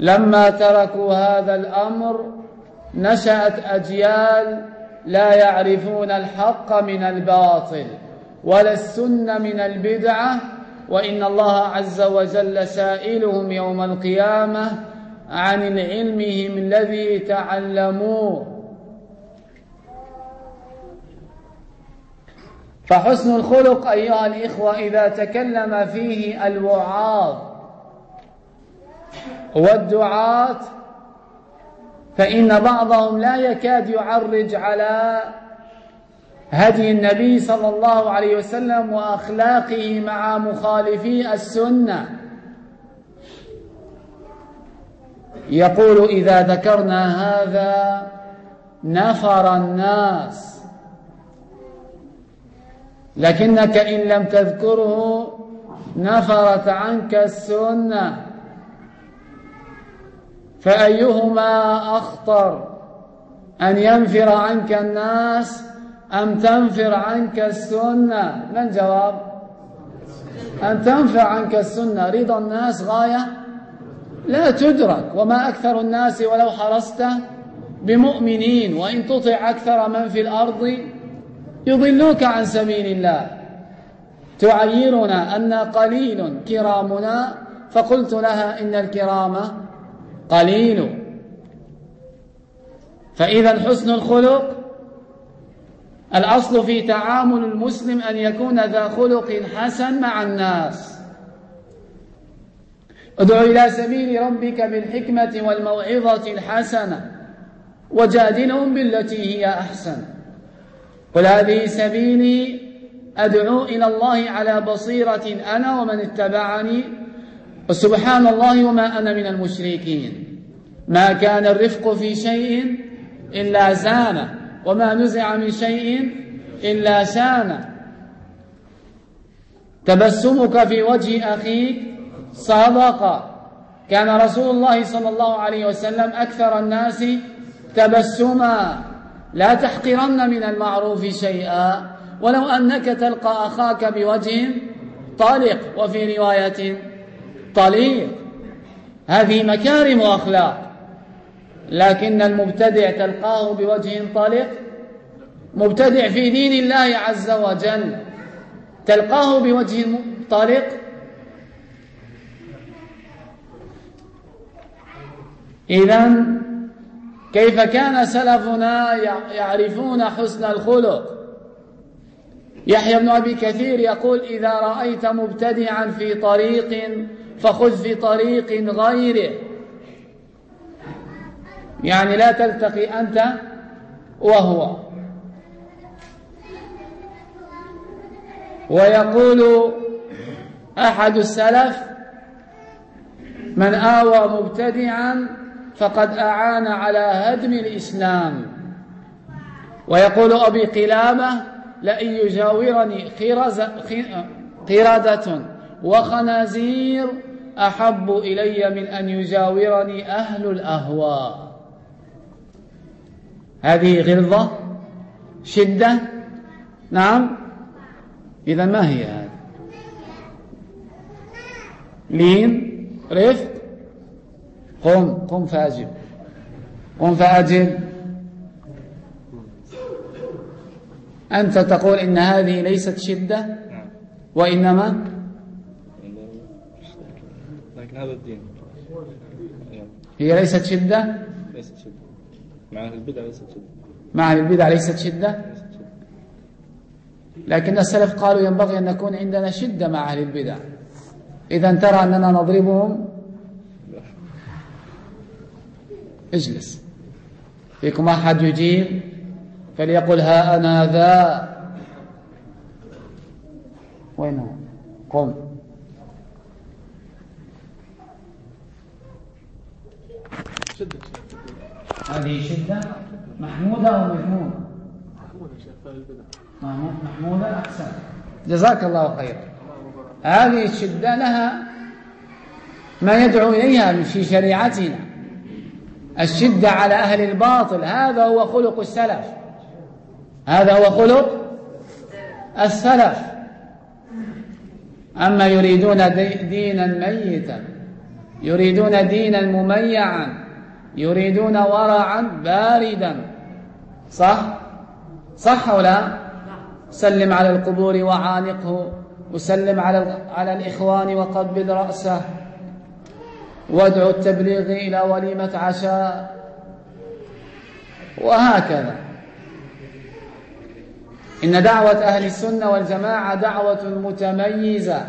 لما تركوا هذا الأمر نشأت أجيال لا يعرفون الحق من الباطل ولا السنة من البدعة وإن الله عز وجل سائلهم يوم القيامة عن علمهم الذي تعلموه. فحسن الخلق أيها الإخوة إذا تكلم فيه الوعاظ والدعاة فإن بعضهم لا يكاد يعرج على هدي النبي صلى الله عليه وسلم وأخلاقه مع مخالفي السنة. يقول إذا ذكرنا هذا نفر الناس. لكنك إن لم تذكره نفرت عنك السنة. فأيهما أخطر؟ أن ينفر عنك الناس أم تنفر عنك السنة؟ ما الجواب؟ أن تنفر عنك السنة. رضا الناس غاية لا تدرك. وما أكثر الناس ولو حرصت بمؤمنين وإن تطع أكثر من في الأرض يضلوك عن سبيل الله. تعيرنا أن قليل كرامنا فقلت لها إن الكرام قليل. فإذا حسن الخلق الأصل في تعامل المسلم أن يكون ذا خلق حسن مع الناس. ادع إلى سبيل ربك بالحكمة والموعظة الحسنة وجادلهم بالتي هي أحسن. قل هذه سبيلي أدعو إلى الله على بصيرة أنا ومن اتبعني وسبحان الله وما أنا من المشركين. ما كان الرفق في شيء إلا زانه وما نزع من شيء إلا شانه تبسمك في وجه أخيك صدقة كان رسول الله صلى الله عليه وسلم أكثر الناس تبسما. لا تحقرن من المعروف شيئا ولو أنك تلقى أخاك بوجه طالق. وفي رواية طليق هذه مكارم أخلاق لكن المبتدع تلقاه بوجه طلق مبتدع في دين الله عز وجل. تلقاه بوجه طارق إذا كيف كان سلفنا يعرفون حسن الخلق؟ يحيى بن أبي كثير يقول إذا رأيت مبتدعا في طريق فخذ في طريق غيره. يعني لا تلتقي أنت وهو. ويقول أحد السلف من آوى مبتدعا فقد أعان على هدم الإسلام. ويقول أبي قلابة لئن يجاورني قردة وخنازير أحب إلي من أن يجاورني أهل الأهواء. هذه غلظة شدة نعم إذا ما هي هذه؟ لين رفق قم قم فأجب قم فأجب أنت تقول إن هذه ليست شدة وإنما هذا الدين. هي ليست شدة؟ ليست شدة. مع أهل البدع ليست شدة. مع أهل البدع ليست شدة؟ لكن السلف قالوا ينبغي أن نكون عندنا شدة مع أهل البدع. إذا ترى أننا نضربهم؟ اجلس. فيكم أحد يجيب؟ فليقل ها أنا ذا. وين هو قم. شدة. هذه شدة محمودة أو مذمومة محمود فاهم البدع محمودة أحسن. جزاك الله خيرا هذه الشدة لها ما يدعو إليها في شريعتنا. الشدة على أهل الباطل هذا هو خلق السلف. هذا هو خلق السلف. أما يريدون دينا ميتا يريدون دينا مميعا يريدون ورعا باردا. صح؟ صح أو لا؟ سلم على القبور وعانقه وسلم على على الإخوان وقبل رأسه. وادعو التبليغ إلى وليمة عشاء. وهكذا. إن دعوة أهل السنة والجماعة دعوة متميزة.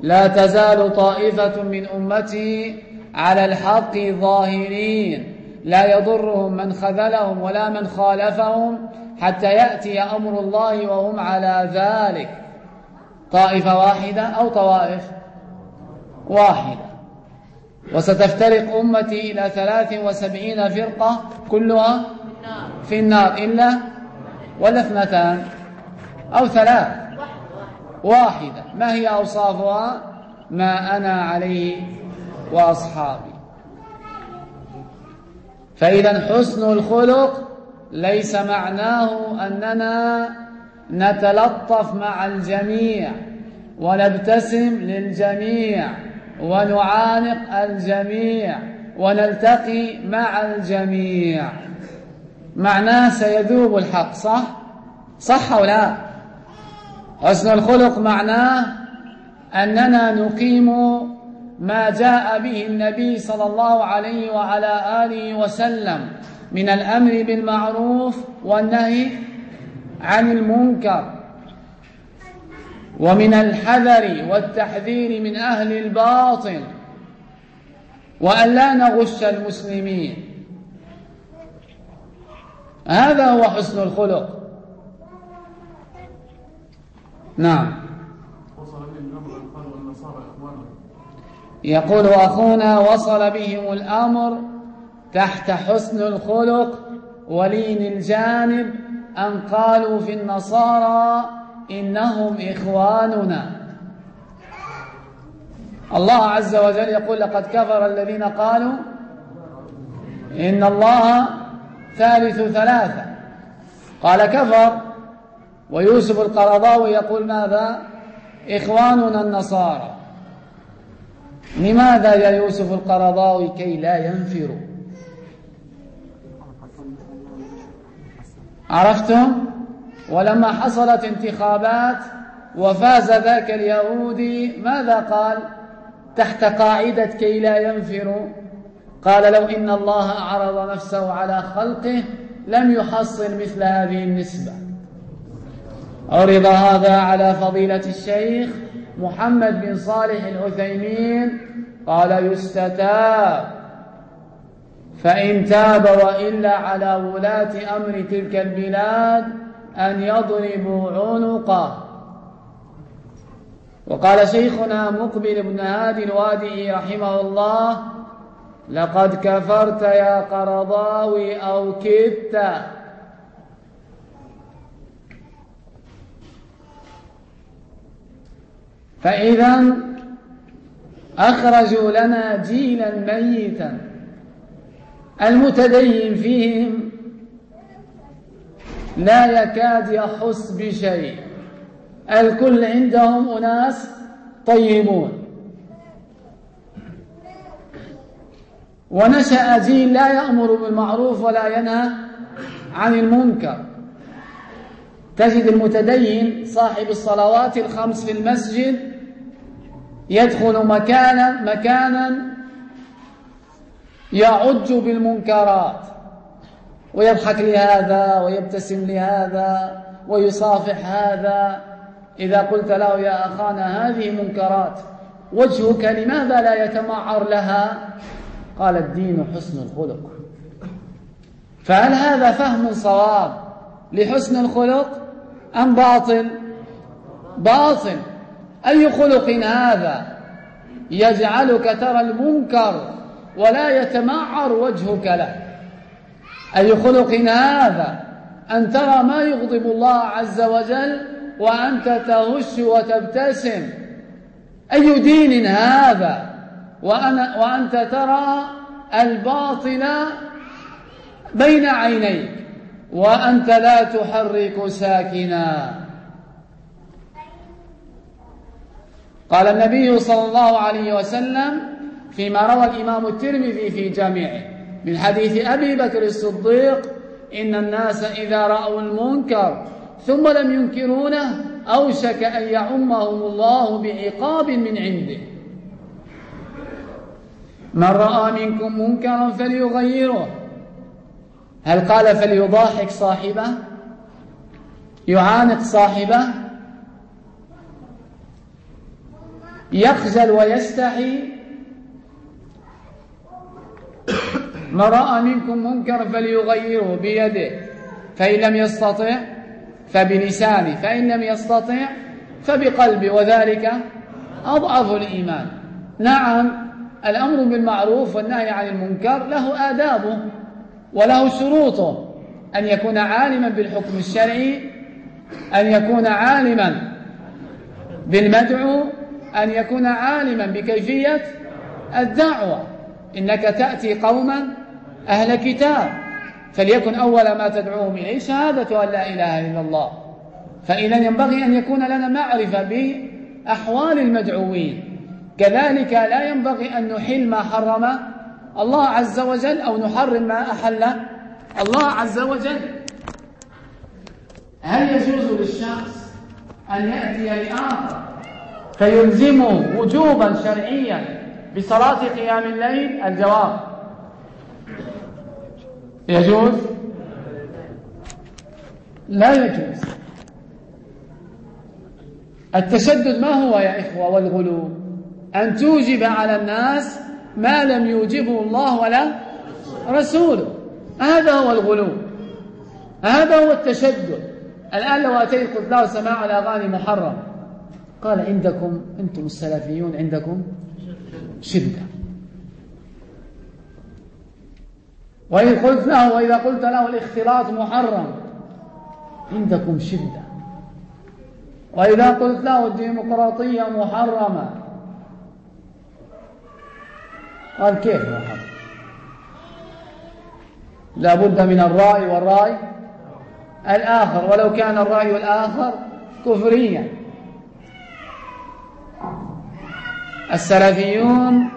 لا تزال طائفة من أمتي على الحق ظاهرين. لا يضرهم من خذلهم ولا من خالفهم حتى يأتي أمر الله وهم على ذلك. طائفة واحدة أو طوائف واحدة. وستفترق أمتي إلى ثلاث وسبعين فرقة كلها في النار. إلا ولا اثنتان أو ثلاث. واحدة. ما هي أوصافها؟ ما أنا عليه وأصحابي. فإذا حسن الخلق ليس معناه أننا نتلطف مع الجميع ونبتسم للجميع ونعانق الجميع ونلتقي مع الجميع. معناه سيذوب الحق صح؟ صح أو لا؟ حسن الخلق معناه أننا نقيم ما جاء به النبي صلى الله عليه وعلى آله وسلم من الأمر بالمعروف والنهي عن المنكر. ومن الحذر والتحذير من أهل الباطل. وأن لا نغش المسلمين. هذا هو حسن الخلق. نعم وصل بهم الامر ان قالوا النصارى اخوانهم يقول أخونا وصل بهم الأمر تحت حسن الخلق ولين الجانب أن قالوا في النصارى إنهم إخواننا. الله عز وجل يقول لقد كفر الذين قالوا إن الله ثالث ثلاثة. قال كفر ويوسف القرضاوي يقول ماذا؟ إخواننا النصارى. لماذا يا يوسف القرضاوي كي لا ينفروا عرفتم ولما حصلت انتخابات وفاز ذاك اليهودي ماذا قال؟ تحت قاعدة كي لا ينفروا قال لو إن الله عرض نفسه على خلقه لم يحصل مثل هذه النسبة. عرض هذا على فضيلة الشيخ محمد بن صالح العثيمين قال يستتاب. فإن تاب وإلا على ولاة أمر تلك البلاد أن يضربوا عنقه. وقال شيخنا مقبل بن هادي الوادئي رحمه الله لقد كفرت يا قرضاوي أو كدت. فإذا أخرجوا لنا جيلا ميتا. المتدين فيهم لا يكاد يحس بشيء. الكل عندهم أناس طيبون. ونشأ جيل لا يأمر بالمعروف ولا ينهى عن المنكر. تجد المتدين صاحب الصلوات الخمس في المسجد يدخل مكانا مكانا يعج بالمنكرات. ويضحك لهذا ويبتسم لهذا ويصافح هذا. إذا قلت له يا أخانا هذه منكرات وجهك لماذا لا يتمعر لها؟ قال الدين حسن الخلق. فهل هذا فهم صواب لحسن الخلق أم باطل؟ باطل. أي خلق هذا يجعلك ترى المنكر ولا يتمعر وجهك له؟ أي خلق هذا أن ترى ما يغضب الله عز وجل وأنت تهش وتبتسم؟ أي دين هذا وأنا وأنت ترى الباطل بين عينيك وأنت لا تحرك ساكنا؟ قال النبي صلى الله عليه وسلم فيما روى الإمام الترمذي في جامعه من حديث أبي بكر الصديق إن الناس إذا رأوا المنكر ثم لم ينكرونه أوشك أن يعمهم الله بعقاب من عنده. من رأى منكم منكرا فليغيره. هل قال فليضاحك صاحبه؟ يعانق صاحبه؟ يخجل ويستحي. من رأى منكم منكرا فليغيره بيده فإن لم يستطع فبلسانه فإن لم يستطع فبقلبه وذلك أضعف الإيمان. نعم الأمر بالمعروف والنهي عن المنكر له آدابه وله شروطه أن يكون عالما بالحكم الشرعي أن يكون عالما بالمدعو أن يكون عالما بكيفية الدعوة. إنك تأتي قوما أهل كتاب فليكن أول ما تدعوهم إليه شهادة أن لا إله إلا الله. فإذا ينبغي أن يكون لنا معرفة بأحوال المدعوين. كذلك لا ينبغي أن نحل ما حرم الله عز وجل أو نحرم ما أحل الله عز وجل. هل يجوز للشخص أن يأتي لآخر فيلزمه وجوبا شرعيا بصلاة قيام الليل الجواب. يجوز؟ لا يجوز. التشدد ما هو يا إخوة والغلو أن توجب على الناس ما لم يوجبه الله ولا رسوله. هذا هو الغلو هذا هو التشدد. الآن لو أتيت قلت له سماع الأغاني محرم. قال عندكم أنتم السلفيون عندكم شدة. وإن قلت له وإذا قلت له الاختلاط محرم عندكم شدة. وإذا قلت له الديمقراطية محرمة قال كيف محرم؟ لا بد من الرأي والرأي الآخر. ولو كان الرأي الآخر كفريا. السلفيون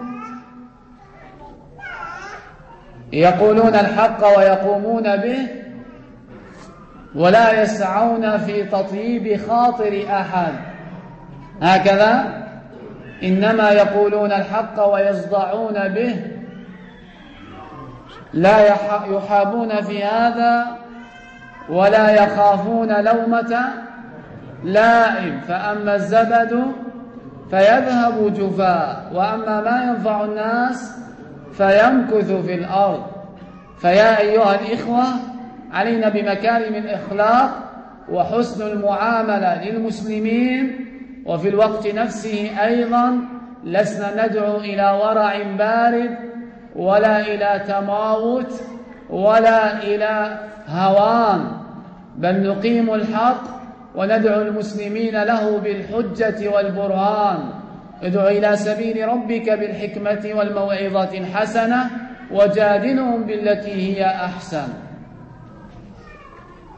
يقولون الحق ويقومون به ولا يسعون في تطييب خاطر أحد. هكذا إنما يقولون الحق ويصدعون به لا يحابون في هذا ولا يخافون لومة لائم. فأما الزبد فيذهب جفاء وأما ما ينفع الناس فيمكث في الأرض. فيا أيها الإخوة علينا بمكارم الإخلاق وحسن المعاملة للمسلمين وفي الوقت نفسه أيضا لسنا ندعو إلى ورع بارد ولا إلى تماوت ولا إلى هوان. بل نقيم الحق وندعو المسلمين له بالحجة والبرهان. ادع إلى سبيل ربك بالحكمة والموعظة الحسنة وجادلهم بالتي هي أحسن.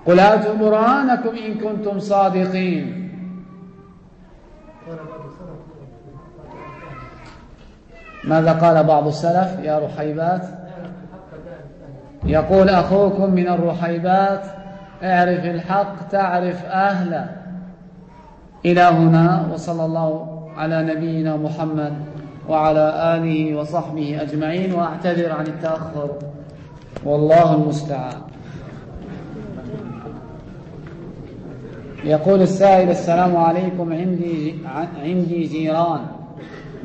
قل هاتوا برهانكم إن كنتم صادقين. ماذا قال بعض السلف؟ يا رحيبات. يقول أخوكم من الرحيبات. اعرف الحق تعرف أهله إلى هنا وصلى الله على نبينا محمد وعلى آله وصحبه أجمعين وأعتذر عن التأخر. والله المستعان. يقول السائل السلام عليكم عندي عندي جيران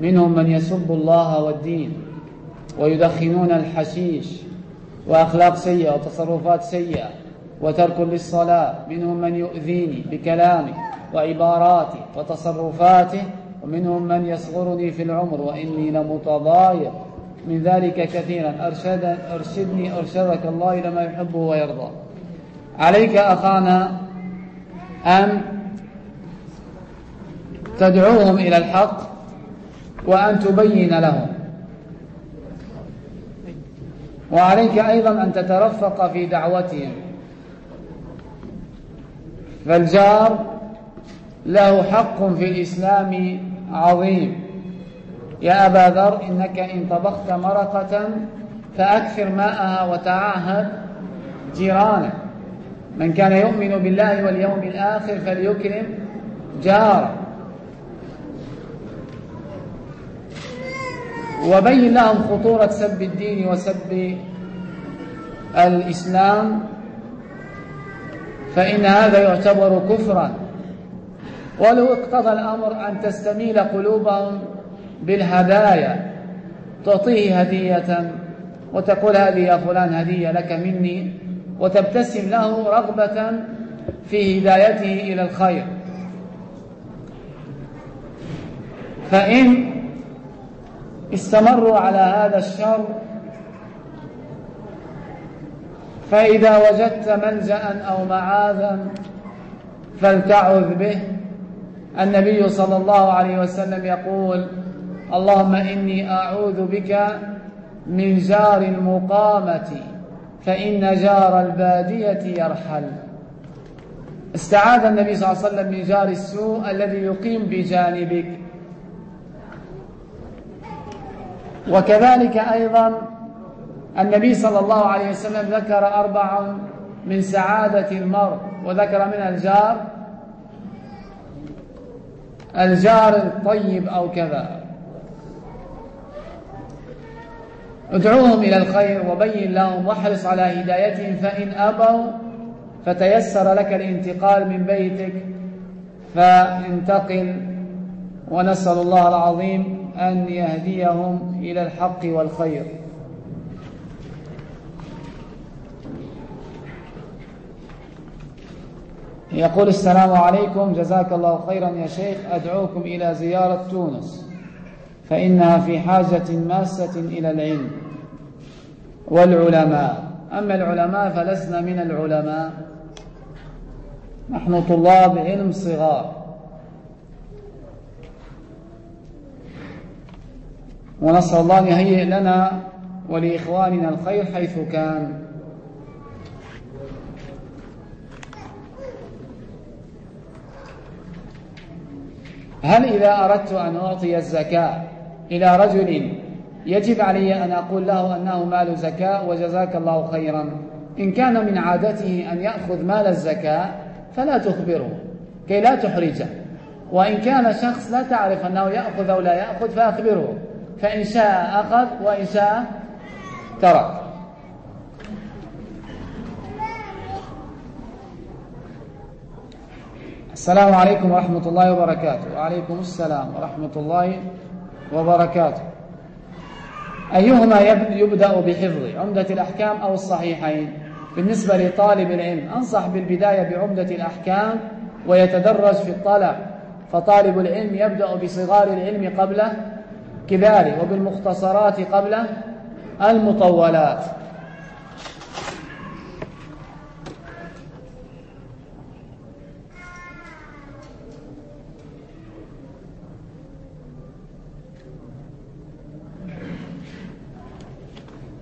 منهم من يسب الله والدين ويدخنون الحشيش وأخلاق سيئة وتصرفات سيئة. وترك للصلاة منهم من يؤذيني بكلامه وعباراته وتصرفاته ومنهم من يصغرني في العمر وإني لمتضايق. من ذلك كثيرا. أرشد أرشدني أرشدك الله إلى ما يحبه ويرضى. عليك أخانا أن تدعوهم إلى الحق وأن تبين لهم. وعليك أيضا أن تترفق في دعوتهم. فالجار له حق في الإسلام عظيم. يا أبا ذر إنك إن طبخت مرقة فأكثر ماءها وتعاهد جيرانك من كان يؤمن بالله واليوم الآخر فليكرم جاره. وبين لهم خطورة سب الدين وسب الإسلام فإن هذا يعتبر كفرا. ولو اقتضى الأمر أن تستميل قلوبهم بالهدايا تعطيه هدية وتقول هذه يا فلان هدية لك مني وتبتسم له رغبة في هدايته إلى الخير. فإن استمروا على هذا الشر فإذا وجدت ملجأ أو معاذا فلتعذ به. النبي صلى الله عليه وسلم يقول اللهم إني أعوذ بك من جار المقامة فإن جار البادية يرحل. استعاذ النبي صلى الله عليه وسلم من جار السوء الذي يقيم بجانبك. وكذلك أيضا النبي صلى الله عليه وسلم ذكر أربع من سعادة المرء وذكر منها الجار الجار الطيب أو كذا. ادعوهم إلى الخير وبين لهم واحرص على هدايتهم فإن أبوا فتيسر لك الانتقال من بيتك فانتقل. ونسأل الله العظيم أن يهديهم إلى الحق والخير. يقول السلام عليكم جزاك الله خيرا يا شيخ أدعوكم إلى زيارة تونس فإنها في حاجة ماسة إلى العلم والعلماء. أما العلماء فلسنا من العلماء. نحن طلاب علم صغار. ونسأل الله أن يهيئ لنا ولإخواننا الخير حيث كان. هل إذا أردت أن أعطي الزكاة إلى رجل يجب علي أن أقول له أنه مال زكاة وجزاك الله خيرا؟ إن كان من عادته أن يأخذ مال الزكاة فلا تخبره كي لا تحرجه. وإن كان شخص لا تعرف أنه يأخذ أو لا يأخذ فأخبره فإن شاء أخذ وإن شاء ترك. السلام عليكم ورحمة الله وبركاته. وعليكم السلام ورحمة الله وبركاته. أيهما يبدأ بحفظ عمدة الأحكام أو الصحيحين؟ بالنسبة لطالب العلم أنصح بالبداية بعمدة الأحكام ويتدرج في الطلب. فطالب العلم يبدأ بصغار العلم قبل كباره وبالمختصرات قبل المطولات.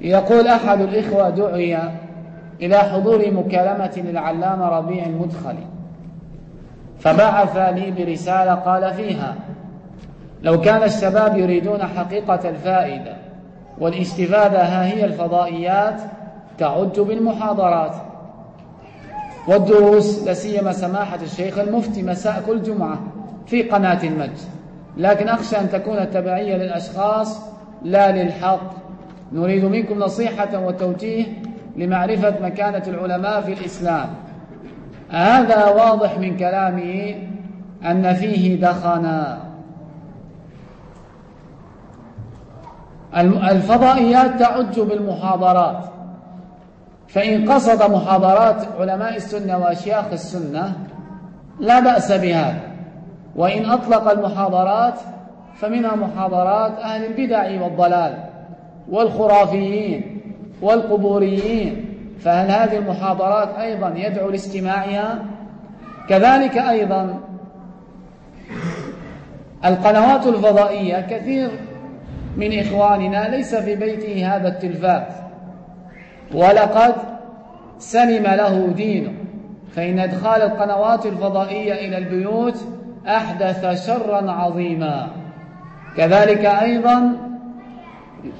يقول أحد الإخوة دعي إلى حضور مكالمة للعلامة ربيع المدخلي فبعث لي برسالة قال فيها لو كان الشباب يريدون حقيقة الفائدة والاستفادة ها هي الفضائيات تعد بالمحاضرات. والدروس لسيما سماحة الشيخ المفتي مساء كل جمعة في قناة المجد. لكن أخشى أن تكون التبعية للأشخاص لا للحق نريد منكم نصيحة وتوجيه لمعرفة مكانة العلماء في الإسلام. هذا واضح من كلامه أن فيه دخنا. الفضائيات تعج بالمحاضرات. فإن قصد محاضرات علماء السنة وأشياخ السنة لا بأس بهذا وإن أطلق المحاضرات فمنها محاضرات أهل البدع والضلال. والخرافيين والقبوريين فهل هذه المحاضرات أيضا يدعو لاستماعها؟ كذلك أيضا القنوات الفضائية كثير من إخواننا ليس في بيته هذا التلفاز ولقد سلم له دينه فإن إدخال القنوات الفضائية إلى البيوت أحدث شرا عظيما. كذلك أيضا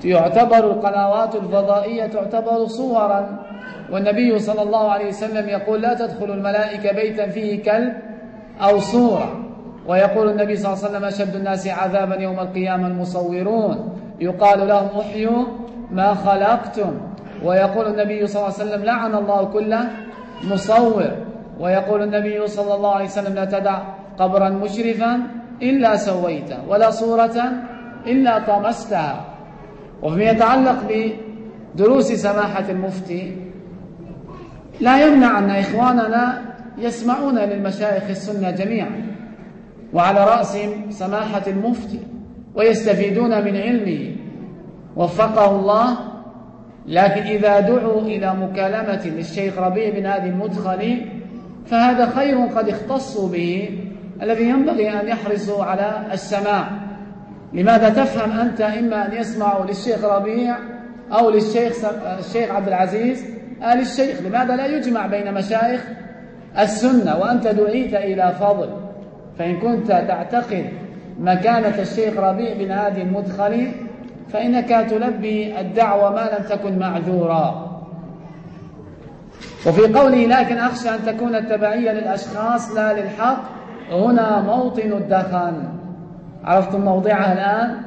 يعتبر القنوات الفضائية تعتبر صورا والنبي صلى الله عليه وسلم يقول لا تدخل الملائكة بيتا فيه كلب أو صورة. ويقول النبي صلى الله عليه وسلم أشد الناس عذابا يوم القيامة المصورون. يقال لهم احيوا ما خلقتم. ويقول النبي صلى الله عليه وسلم لعن الله كل مصور. ويقول النبي صلى الله عليه وسلم لا تدع قبرا مشرفا إلا سويته ولا صورة إلا طمستها. وفيما يتعلق بدروس سماحة المفتي لا يمنع أن إخواننا يسمعون للمشايخ السنة جميعا وعلى رأسهم سماحة المفتي ويستفيدون من علمه. وفقه الله لكن إذا دعوا إلى مكالمة للشيخ ربيع بن هادي المدخلي فهذا خير قد اختصوا به الذي ينبغي أن يحرصوا على السماع. لماذا تفهم أنت إما أن يسمعوا للشيخ ربيع أو للشيخ الشيخ عبد العزيز؟ آل الشيخ لماذا لا يجمع بين مشايخ السنة وأنت دعيت إلى فضل؟ فإن كنت تعتقد مكانة الشيخ ربيع بن هادي المدخلي فإنك تلبي الدعوة ما لم تكن معذورا. وفي قوله لكن أخشى أن تكون التبعية للأشخاص لا للحق هنا موطن الدخن عرفتم موضعها الآن؟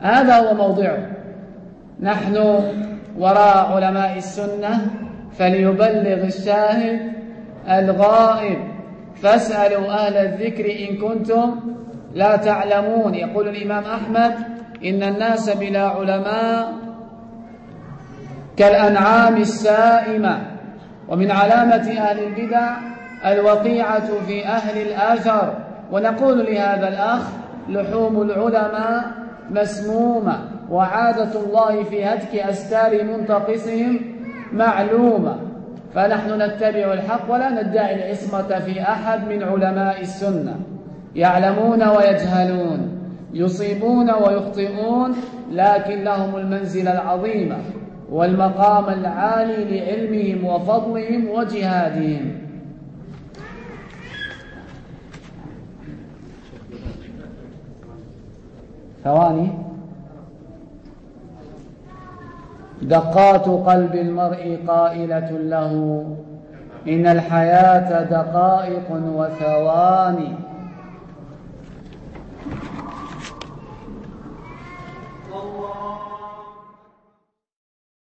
هذا هو موضعه. نحن وراء علماء السنة فليبلغ الشاهد الغائب. فاسألوا أهل الذكر إن كنتم لا تعلمون. يقول الإمام أحمد إن الناس بلا علماء كالأنعام السائمة. ومن علامة أهل البدع الوقيعة في أهل الآثر ونقول لهذا الأخ لحوم العلماء مسمومة وعادة الله في هتك أستار منتقصهم معلومة. فنحن نتبع الحق ولا ندعي العصمة في أحد من علماء السنة. يعلمون ويجهلون يصيبون ويخطئون لكن لهم المنزلة العظيمة والمقام العالي لعلمهم وفضلهم وجهادهم. ثواني. دقات قلب المرء قائلة له إن الحياة دقائق وثواني. الله